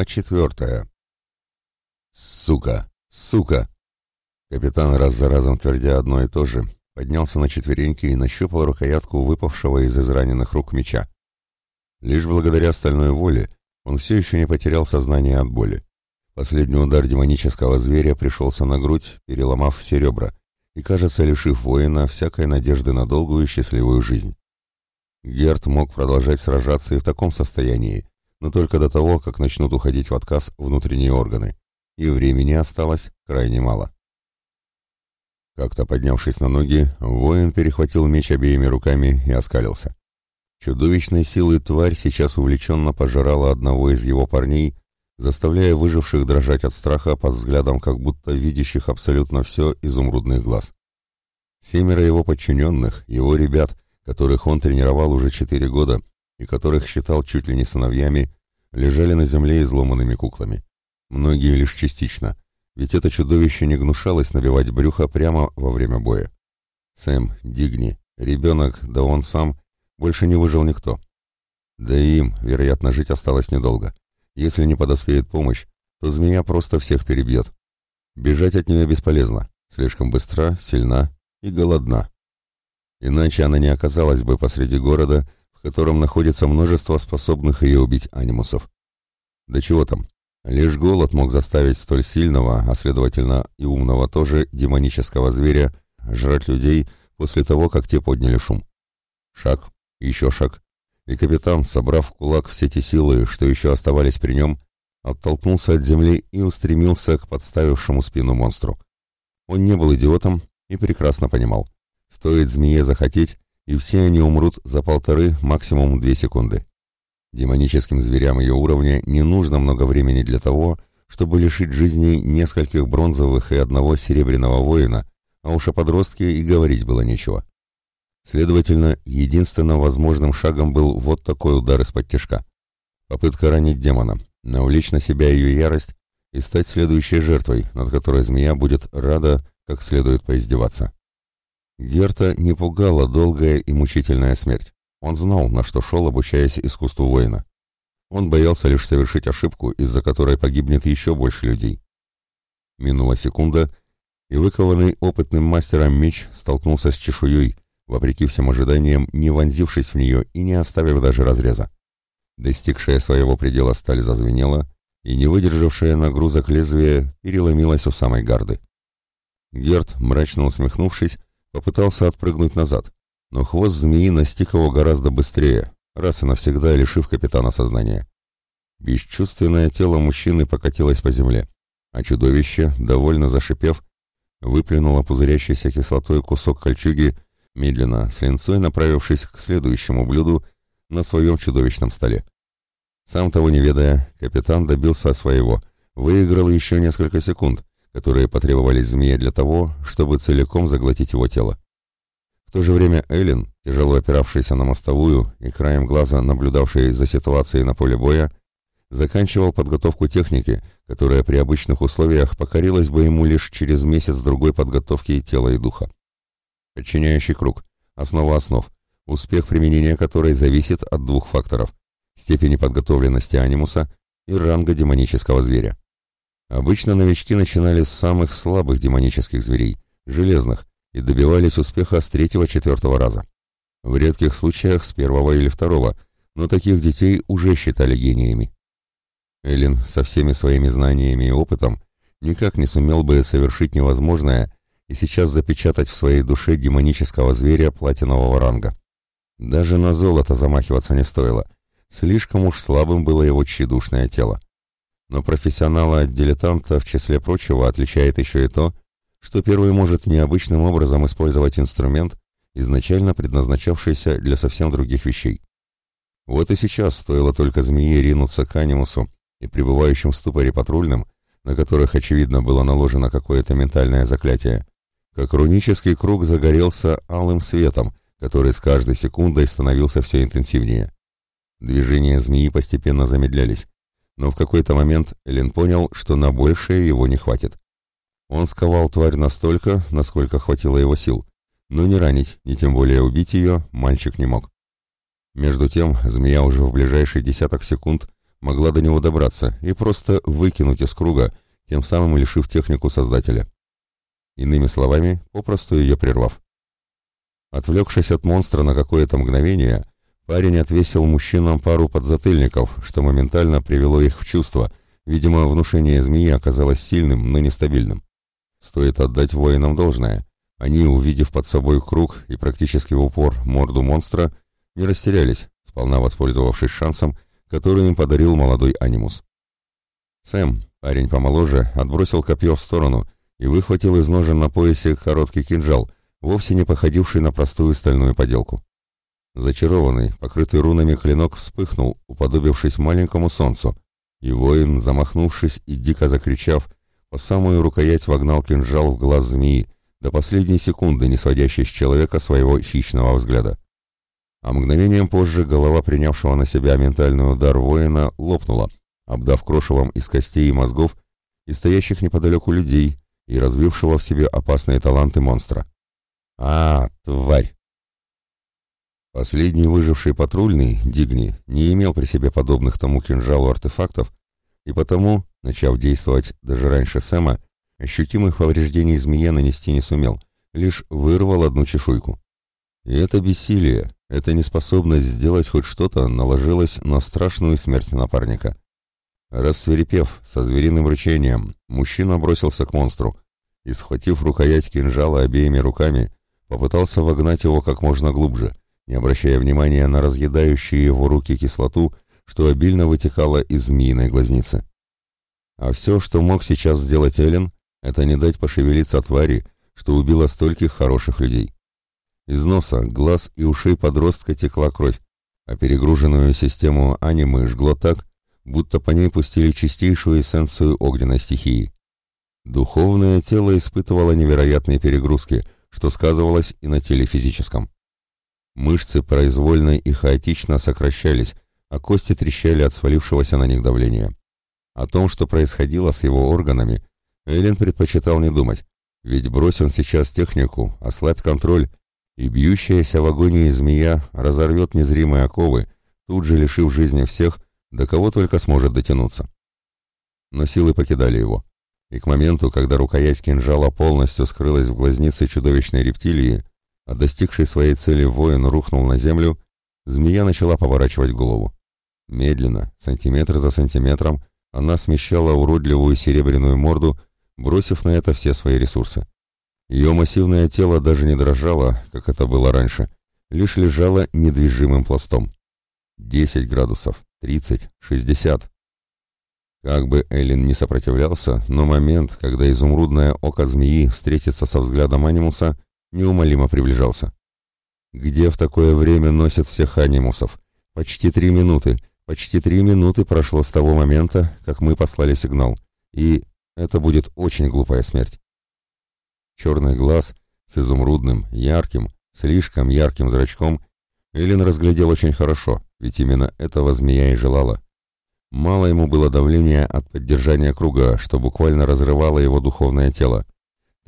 Глава четвертая. «Сука! Сука!» Капитан раз за разом твердя одно и то же, поднялся на четвереньки и нащупал рукоятку выпавшего из израненных рук меча. Лишь благодаря стальной воле он все еще не потерял сознание от боли. Последний удар демонического зверя пришелся на грудь, переломав все ребра, и, кажется, лишив воина всякой надежды на долгую и счастливую жизнь. Герт мог продолжать сражаться и в таком состоянии, но только до того, как начнут уходить в отказ внутренние органы, и времени осталось крайне мало. Как-то поднявшись на ноги, воин перехватил меч обеими руками и оскалился. Чудовищной силы тварь сейчас увлеченно пожирала одного из его парней, заставляя выживших дрожать от страха под взглядом как будто видящих абсолютно все изумрудных глаз. Семеро его подчиненных, его ребят, которых он тренировал уже четыре года и которых считал чуть ли не сыновьями, лежали на земле изломанными куклами. Многие лишь частично, ведь это чудовище не гнушалось набивать брюхо прямо во время боя. Сэм, Дигни, ребенок, да он сам, больше не выжил никто. Да и им, вероятно, жить осталось недолго. Если не подоспеет помощь, то змея просто всех перебьет. Бежать от нее бесполезно, слишком быстра, сильна и голодна. Иначе она не оказалась бы посреди города, в котором находится множество способных ее убить анимусов. Да чего там, лишь голод мог заставить столь сильного, а следовательно и умного тоже, демонического зверя жрать людей после того, как те подняли шум. Шаг, еще шаг, и капитан, собрав в кулак все те силы, что еще оставались при нем, оттолкнулся от земли и устремился к подставившему спину монстру. Он не был идиотом и прекрасно понимал. Стоит змее захотеть, и все они умрут за полторы, максимум две секунды. Демоническим зверям ее уровня не нужно много времени для того, чтобы лишить жизни нескольких бронзовых и одного серебряного воина, а уж о подростке и говорить было нечего. Следовательно, единственным возможным шагом был вот такой удар из-под тяжка. Попытка ранить демона, навлечь на себя ее ярость и стать следующей жертвой, над которой змея будет рада, как следует поиздеваться. Герта не пугала долгая и мучительная смерть. Он знал, на что шел, обучаясь искусству воина. Он боялся лишь совершить ошибку, из-за которой погибнет еще больше людей. Минула секунда, и выкованный опытным мастером меч столкнулся с чешуей, вопреки всем ожиданиям, не вонзившись в нее и не оставив даже разреза. Достигшая своего предела сталь зазвенела, и не выдержавшая нагрузок лезвие переломилась у самой гарды. Герд, мрачно усмехнувшись, попытался отпрыгнуть назад, но хвост змеи настиг его гораздо быстрее, раз и навсегда лишив капитана сознания. Бесчувственное тело мужчины покатилось по земле, а чудовище, довольно зашипев, выплюнуло пузырящийся кислотой кусок кольчуги медленно, с линцой направившись к следующему блюду на своем чудовищном столе. Сам того не ведая, капитан добился своего, выиграл еще несколько секунд, которые потребовались змее для того, чтобы целиком заглотить его тело. В то же время Эллен, тяжело опиравшийся на мостовую и краем глаза наблюдавший за ситуацией на поле боя, заканчивал подготовку техники, которая при обычных условиях покорилась бы ему лишь через месяц-другой подготовки тела и духа. Подчиняющий круг. Основа основ. Успех применения которой зависит от двух факторов. Степени подготовленности анимуса и ранга демонического зверя. Обычно новички начинали с самых слабых демонических зверей, железных, и добивались успеха с третьего-четвертого раза. В редких случаях с первого или второго, но таких детей уже считали гениями. Эллен со всеми своими знаниями и опытом никак не сумел бы совершить невозможное и сейчас запечатать в своей душе демонического зверя платинового ранга. Даже на золото замахиваться не стоило. Слишком уж слабым было его тщедушное тело. Но профессионала от дилетанта, в числе прочего, отличает еще и то, что первый может необычным образом использовать инструмент, изначально предназначавшийся для совсем других вещей. Вот и сейчас стоило только змее ринуться к анимусу и пребывающим в ступоре патрульным, на которых, очевидно, было наложено какое-то ментальное заклятие, как рунический круг загорелся алым светом, который с каждой секундой становился все интенсивнее. Движения змеи постепенно замедлялись, но в какой-то момент Элен понял, что на большее его не хватит. Он сковал тварь настолько, насколько хватило его сил, но не ранить, ни тем более убить ее, мальчик не мог. Между тем, змея уже в ближайший десяток секунд могла до него добраться и просто выкинуть из круга, тем самым лишив технику создателя. Иными словами, попросту ее прервав. Отвлекшись от монстра на какое-то мгновение, парень отвесил мужчинам пару подзатыльников, что моментально привело их в чувство. Видимо, внушение змеи оказалось сильным, но нестабильным. Стоит отдать воинам должное. Они, увидев под собой круг и практически в упор морду монстра, не растерялись, сполна воспользовавшись шансом, который им подарил молодой анимус. Сэм, парень помоложе, отбросил копье в сторону и выхватил из ножен на поясе короткий кинжал, вовсе не походивший на простую стальную поделку. Зачарованный, покрытый рунами клинок вспыхнул, уподобившись маленькому солнцу, и воин, замахнувшись и дико закричав, по самую рукоять вогнал кинжал в глаз змеи, до последней секунды не сводящий с человека своего хищного взгляда. А мгновением позже голова принявшего на себя ментальный удар воина лопнула, обдав крошевом из костей и мозгов и стоящих неподалеку людей, и развившего в себе опасные таланты монстра. «А, тварь!» Последний выживший патрульный, Дигни, не имел при себе подобных тому кинжалу артефактов, и потому, начав действовать даже раньше Сэма, ощутимых повреждений змее нанести не сумел, лишь вырвал одну чешуйку. И это бессилие, эта неспособность сделать хоть что-то наложилась на страшную смерть напарника. Рассверепев, со звериным рычанием, мужчина бросился к монстру и, схватив рукоять кинжала обеими руками, попытался вогнать его как можно глубже, не обращая внимания на разъедающую его руки кислоту, что обильно вытекала из змеиной глазницы. А все, что мог сейчас сделать Эллен, это не дать пошевелиться твари, что убила стольких хороших людей. Из носа, глаз и ушей подростка текла кровь, а перегруженную систему анимы жгло так, будто по ней пустили чистейшую эссенцию огненной стихии. Духовное тело испытывало невероятные перегрузки, что сказывалось и на теле физическом. Мышцы произвольно и хаотично сокращались, а кости трещали от свалившегося на них давления. О том, что происходило с его органами, Эллен предпочитал не думать, ведь брось он сейчас технику, ослабь контроль, и бьющаяся в агонии змея разорвет незримые оковы, тут же лишив жизни всех, до кого только сможет дотянуться. Но силы покидали его, и к моменту, когда рукоять кинжала полностью скрылась в глазнице чудовищной рептилии, а достигший своей цели воин рухнул на землю, змея начала поворачивать голову. Медленно, сантиметр за сантиметром, она смещала уродливую серебряную морду, бросив на это все свои ресурсы. Ее массивное тело даже не дрожало, как это было раньше, лишь лежало недвижимым пластом. 10 градусов, 30, 60. Как бы Эллен не сопротивлялся, но момент, когда изумрудное око змеи встретится со взглядом анимуса, неумолимо приближался. Где в такое время носят всех анимусов? Почти три минуты. Почти три минуты прошло с того момента, как мы послали сигнал. И это будет очень глупая смерть. Черный глаз с изумрудным, ярким, слишком ярким зрачком Эллен разглядел очень хорошо, ведь именно этого змея и желала. Мало ему было давления от поддержания круга, что буквально разрывало его духовное тело.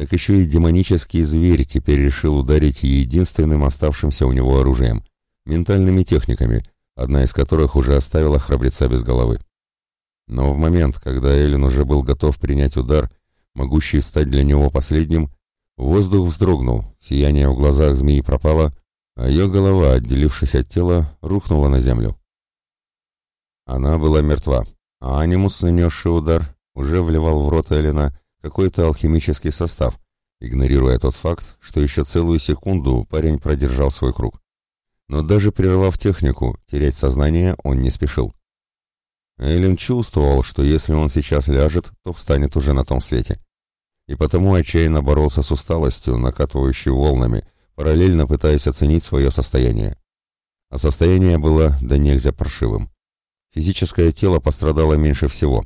Так еще и демонический зверь теперь решил ударить единственным оставшимся у него оружием — ментальными техниками, одна из которых уже оставила храбреца без головы. Но в момент, когда Эллен уже был готов принять удар, могущий стать для него последним, воздух вздрогнул, сияние в глазах змеи пропало, а ее голова, отделившись от тела, рухнула на землю. Она была мертва, а анимус, нанесший удар, уже вливал в рот Эллина какой-то алхимический состав, игнорируя тот факт, что еще целую секунду парень продержал свой круг. Но даже прервав технику, терять сознание он не спешил. Эллен чувствовал, что если он сейчас ляжет, то встанет уже на том свете. И потому отчаянно боролся с усталостью, накатывающей волнами, параллельно пытаясь оценить свое состояние. А состояние было да нельзя паршивым. Физическое тело пострадало меньше всего.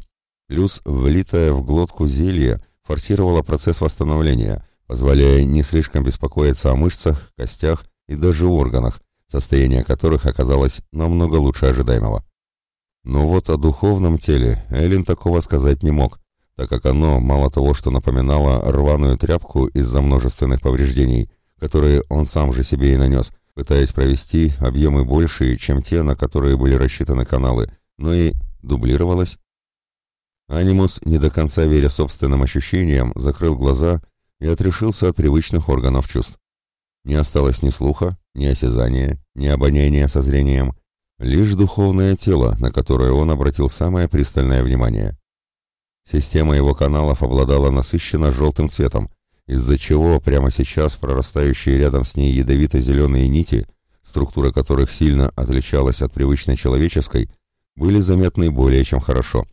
Плюс влитое в глотку зелье форсировало процесс восстановления, позволяя не слишком беспокоиться о мышцах, костях и даже органах, состояние которых оказалось намного лучше ожидаемого. Но вот о духовном теле Эллен такого сказать не мог, так как оно мало того, что напоминало рваную тряпку из-за множественных повреждений, которые он сам же себе и нанес, пытаясь провести объемы большие, чем те, на которые были рассчитаны каналы, но и дублировалось. Анимус, не до конца веря собственным ощущениям, закрыл глаза и отрешился от привычных органов чувств. Не осталось ни слуха, ни осязания, ни обоняния со зрением, лишь духовное тело, на которое он обратил самое пристальное внимание. Система его каналов обладала насыщенно желтым цветом, из-за чего прямо сейчас прорастающие рядом с ней ядовито-зеленые нити, структура которых сильно отличалась от привычной человеческой, были заметны более чем хорошо.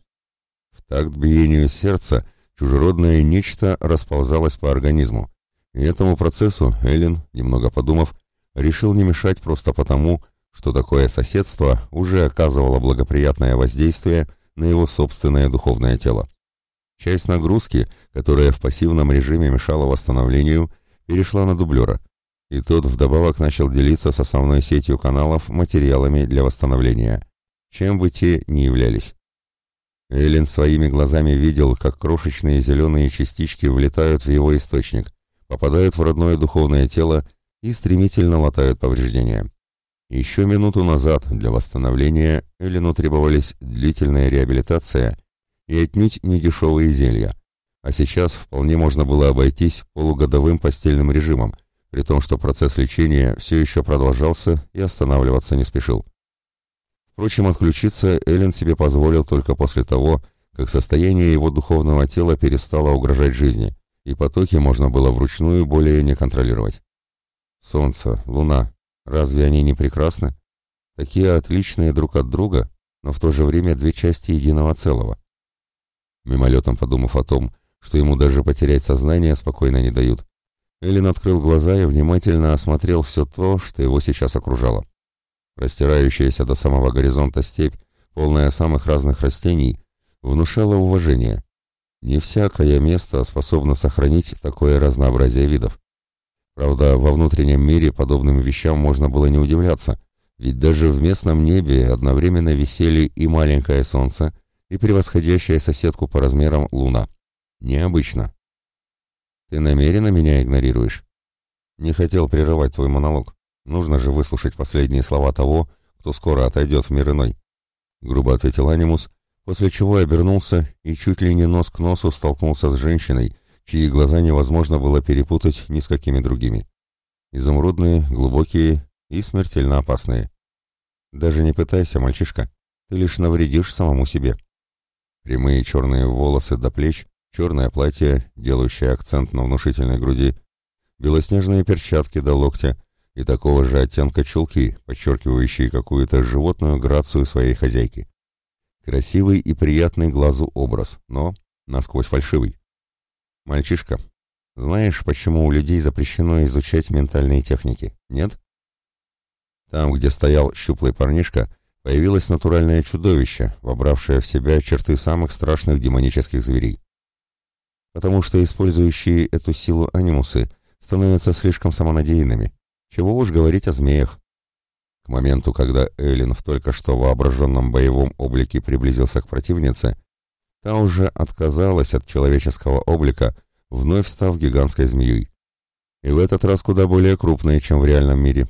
Такт биению сердца чужеродное нечто расползалось по организму, и этому процессу Эллен, немного подумав, решил не мешать просто потому, что такое соседство уже оказывало благоприятное воздействие на его собственное духовное тело. Часть нагрузки, которая в пассивном режиме мешала восстановлению, перешла на дублера, и тот вдобавок начал делиться с основной сетью каналов материалами для восстановления, чем бы те ни являлись. Эллен своими глазами видел, как крошечные зеленые частички влетают в его источник, попадают в родное духовное тело и стремительно латают повреждения. Еще минуту назад для восстановления Эллину требовались длительная реабилитация и отнюдь не дешевые зелья, а сейчас вполне можно было обойтись полугодовым постельным режимом, при том, что процесс лечения все еще продолжался и останавливаться не спешил. Впрочем, отключиться Эллен себе позволил только после того, как состояние его духовного тела перестало угрожать жизни, и потоки можно было вручную более не контролировать. Солнце, луна, разве они не прекрасны? Такие отличные друг от друга, но в то же время две части единого целого. Мимолетом подумав о том, что ему даже потерять сознание спокойно не дают, Эллен открыл глаза и внимательно осмотрел все то, что его сейчас окружало. Растирающаяся до самого горизонта степь, полная самых разных растений, внушала уважение, не всякое место способно сохранить такое разнообразие видов. Правда, во внутреннем мире подобным вещам можно было не удивляться, ведь даже в местном небе одновременно висели и маленькое солнце, и превосходящая соседку по размерам луна. Необычно. Ты намеренно меня игнорируешь? Не хотел прерывать твой монолог. Нужно же выслушать последние слова того, кто скоро отойдет в мир иной. Грубо ответил Анимус, после чего обернулся и чуть ли не нос к носу столкнулся с женщиной, чьи глаза невозможно было перепутать ни с какими другими. Изумрудные, глубокие и смертельно опасные. Даже не пытайся, мальчишка, ты лишь навредишь самому себе. Прямые черные волосы до плеч, черное платье, делающее акцент на внушительной груди, белоснежные перчатки до локтя и такого же оттенка чулки, подчеркивающие какую-то животную грацию своей хозяйки. Красивый и приятный глазу образ, но насквозь фальшивый. Мальчишка, знаешь, почему у людей запрещено изучать ментальные техники, нет? Там, где стоял щуплый парнишка, появилось натуральное чудовище, вобравшее в себя черты самых страшных демонических зверей. Потому что использующие эту силу анимусы становятся слишком самонадеянными. Чего уж говорить о змеях. К моменту, когда Эллен в только что воображенном боевом облике приблизился к противнице, та уже отказалась от человеческого облика, вновь став гигантской змеей. И в этот раз куда более крупной, чем в реальном мире.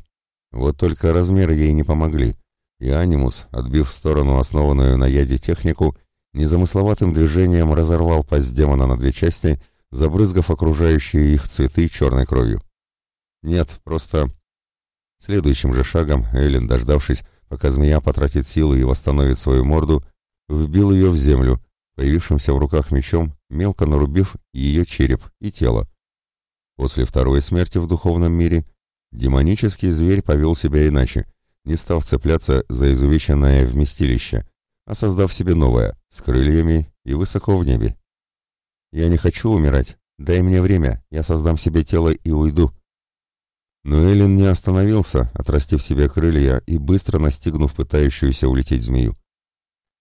Вот только размеры ей не помогли, и Анимус, отбив в сторону основанную на яде технику, незамысловатым движением разорвал пасть демона на две части, забрызгав окружающие их цветы черной кровью. Нет, просто Следующим же шагом Эллен, дождавшись, пока змея потратит силы и восстановит свою морду, вбил ее в землю, появившимся в руках мечом, мелко нарубив ее череп и тело. После второй смерти в духовном мире демонический зверь повел себя иначе, не став цепляться за изувеченное вместилище, а создав себе новое, с крыльями и высоко в небе. «Я не хочу умирать. Дай мне время, я создам себе тело и уйду», но Эллен не остановился, отрастив себе крылья и быстро настигнув пытающуюся улететь змею.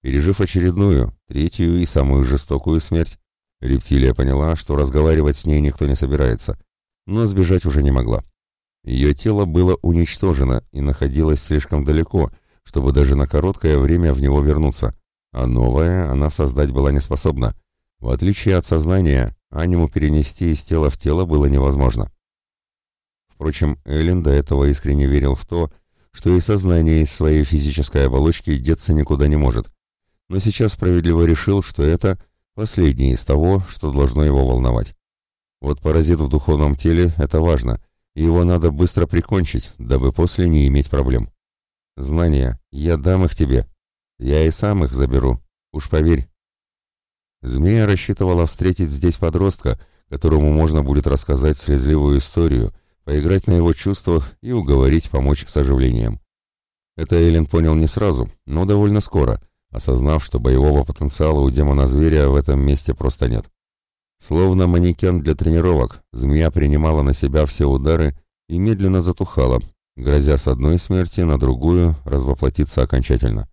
Пережив очередную, третью и самую жестокую смерть, рептилия поняла, что разговаривать с ней никто не собирается, но сбежать уже не могла. Ее тело было уничтожено и находилось слишком далеко, чтобы даже на короткое время в него вернуться, а новое она создать была не способна. В отличие от сознания, аниму перенести из тела в тело было невозможно. Впрочем, Эллен до этого искренне верил в то, что и сознание из своей физической оболочки деться никуда не может. но сейчас справедливо решил, что это последнее из того, что должно его волновать. Вот паразит в духовном теле – это важно, и его надо быстро прикончить, дабы после не иметь проблем. Знания, я дам их тебе. Я и сам их заберу, уж поверь. Змея рассчитывала встретить здесь подростка, которому можно будет рассказать слезливую историю, поиграть на его чувствах и уговорить помочь с оживлением. Это Эллен понял не сразу, но довольно скоро, осознав, что боевого потенциала у демона-зверя в этом месте просто нет. Словно манекен для тренировок, змея принимала на себя все удары и медленно затухала, грозя с одной смерти на другую развоплотиться окончательно.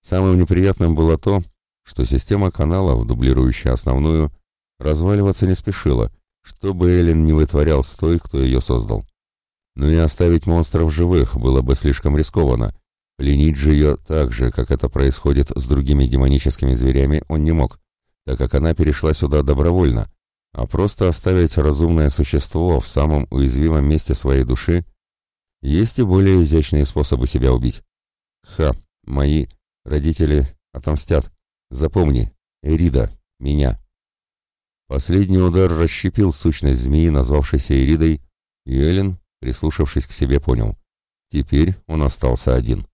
Самым неприятным было то, что система каналов, дублирующая основную, разваливаться не спешила, чтобы Эллен не вытворял с той, кто ее создал. Но и оставить монстров живых было бы слишком рискованно. Пленить же ее так же, как это происходит с другими демоническими зверями, он не мог, так как она перешла сюда добровольно, а просто оставить разумное существо в самом уязвимом месте своей души есть и более изящные способы себя убить. Ха, мои родители отомстят. Запомни, Эрида, меня. Последний удар расщепил сущность змеи, назвавшейся Эридой, и Эллен, прислушавшись к себе, понял. Теперь он остался один.